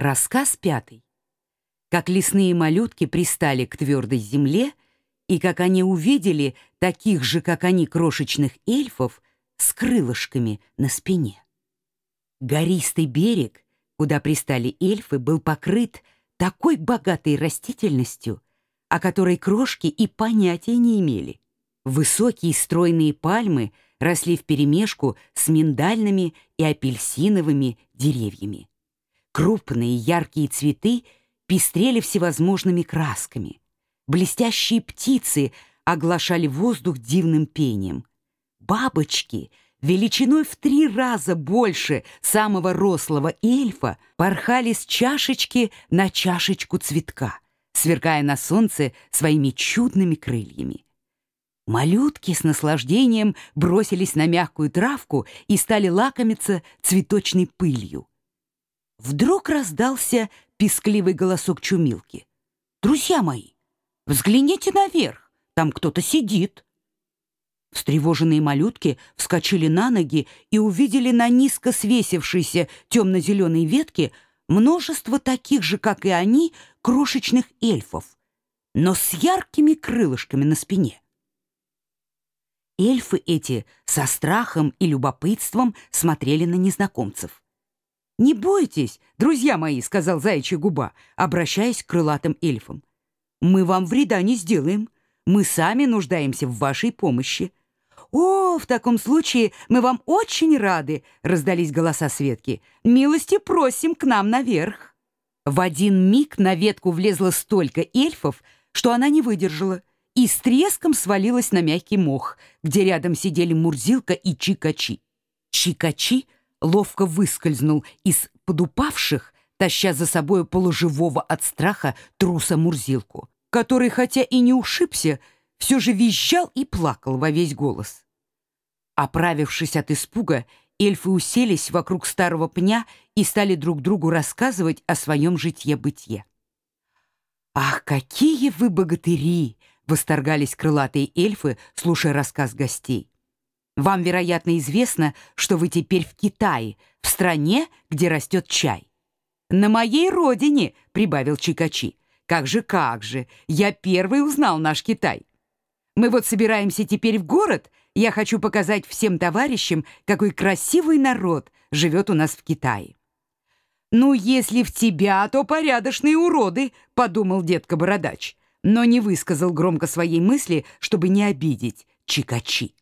Рассказ пятый. Как лесные малютки пристали к твердой земле, и как они увидели таких же, как они, крошечных эльфов с крылышками на спине. Гористый берег, куда пристали эльфы, был покрыт такой богатой растительностью, о которой крошки и понятия не имели. Высокие стройные пальмы росли вперемешку с миндальными и апельсиновыми деревьями. Крупные яркие цветы пестрели всевозможными красками. Блестящие птицы оглашали воздух дивным пением. Бабочки, величиной в три раза больше самого рослого эльфа, порхали с чашечки на чашечку цветка, сверкая на солнце своими чудными крыльями. Малютки с наслаждением бросились на мягкую травку и стали лакомиться цветочной пылью. Вдруг раздался пискливый голосок Чумилки. «Друзья мои, взгляните наверх, там кто-то сидит». Встревоженные малютки вскочили на ноги и увидели на низко свесившейся темно-зеленой ветке множество таких же, как и они, крошечных эльфов, но с яркими крылышками на спине. Эльфы эти со страхом и любопытством смотрели на незнакомцев. «Не бойтесь, друзья мои», — сказал заячья губа, обращаясь к крылатым эльфам. «Мы вам вреда не сделаем. Мы сами нуждаемся в вашей помощи». «О, в таком случае мы вам очень рады!» — раздались голоса Светки. «Милости просим к нам наверх!» В один миг на ветку влезло столько эльфов, что она не выдержала и с треском свалилась на мягкий мох, где рядом сидели Мурзилка и Чикачи. Чикачи ловко выскользнул из подупавших, таща за собой полуживого от страха труса Мурзилку, который, хотя и не ушибся, все же визжал и плакал во весь голос. Оправившись от испуга, эльфы уселись вокруг старого пня и стали друг другу рассказывать о своем житье-бытие. «Ах, какие вы богатыри!» Восторгались крылатые эльфы, слушая рассказ гостей. Вам, вероятно, известно, что вы теперь в Китае, в стране, где растет чай. На моей родине, прибавил Чикачи. Как же, как же, я первый узнал наш Китай. Мы вот собираемся теперь в город, я хочу показать всем товарищам, какой красивый народ живет у нас в Китае. «Ну, если в тебя, то порядочные уроды», — подумал детка-бородач но не высказал громко своей мысли, чтобы не обидеть Чикачи.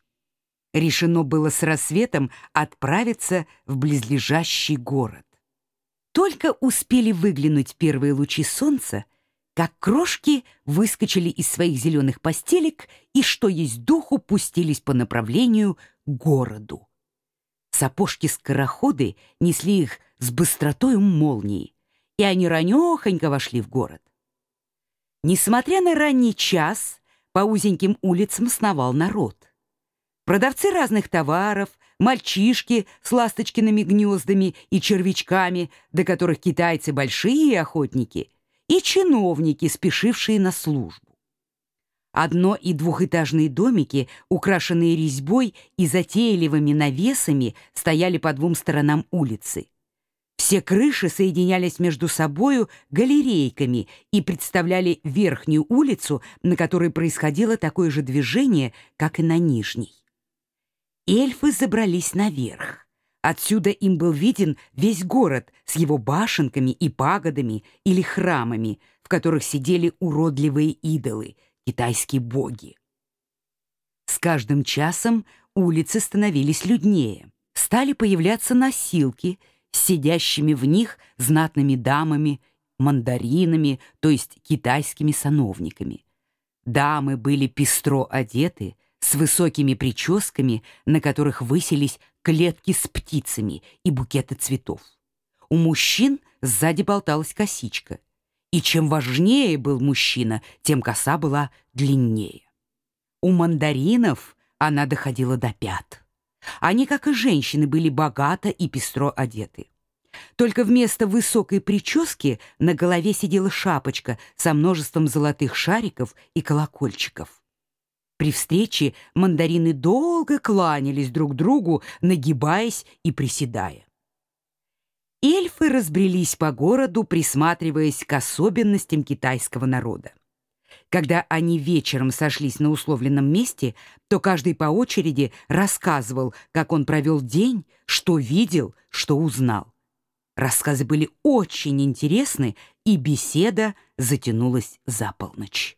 Решено было с рассветом отправиться в близлежащий город. Только успели выглянуть первые лучи солнца, как крошки выскочили из своих зеленых постелек и, что есть духу, пустились по направлению к городу. Сапожки-скороходы несли их с быстротой молнии, и они ранехонько вошли в город. Несмотря на ранний час, по узеньким улицам сновал народ. Продавцы разных товаров, мальчишки с ласточкиными гнездами и червячками, до которых китайцы большие охотники, и чиновники, спешившие на службу. Одно- и двухэтажные домики, украшенные резьбой и затейливыми навесами, стояли по двум сторонам улицы. Все крыши соединялись между собою галерейками и представляли верхнюю улицу, на которой происходило такое же движение, как и на нижней. Эльфы забрались наверх. Отсюда им был виден весь город с его башенками и пагодами или храмами, в которых сидели уродливые идолы, китайские боги. С каждым часом улицы становились люднее. Стали появляться носилки — сидящими в них знатными дамами, мандаринами, то есть китайскими сановниками. Дамы были пестро одеты, с высокими прическами, на которых высились клетки с птицами и букеты цветов. У мужчин сзади болталась косичка. И чем важнее был мужчина, тем коса была длиннее. У мандаринов она доходила до пят. Они, как и женщины, были богато и пестро одеты. Только вместо высокой прически на голове сидела шапочка со множеством золотых шариков и колокольчиков. При встрече мандарины долго кланялись друг другу, нагибаясь и приседая. Эльфы разбрелись по городу, присматриваясь к особенностям китайского народа. Когда они вечером сошлись на условленном месте, то каждый по очереди рассказывал, как он провел день, что видел, что узнал. Рассказы были очень интересны, и беседа затянулась за полночь.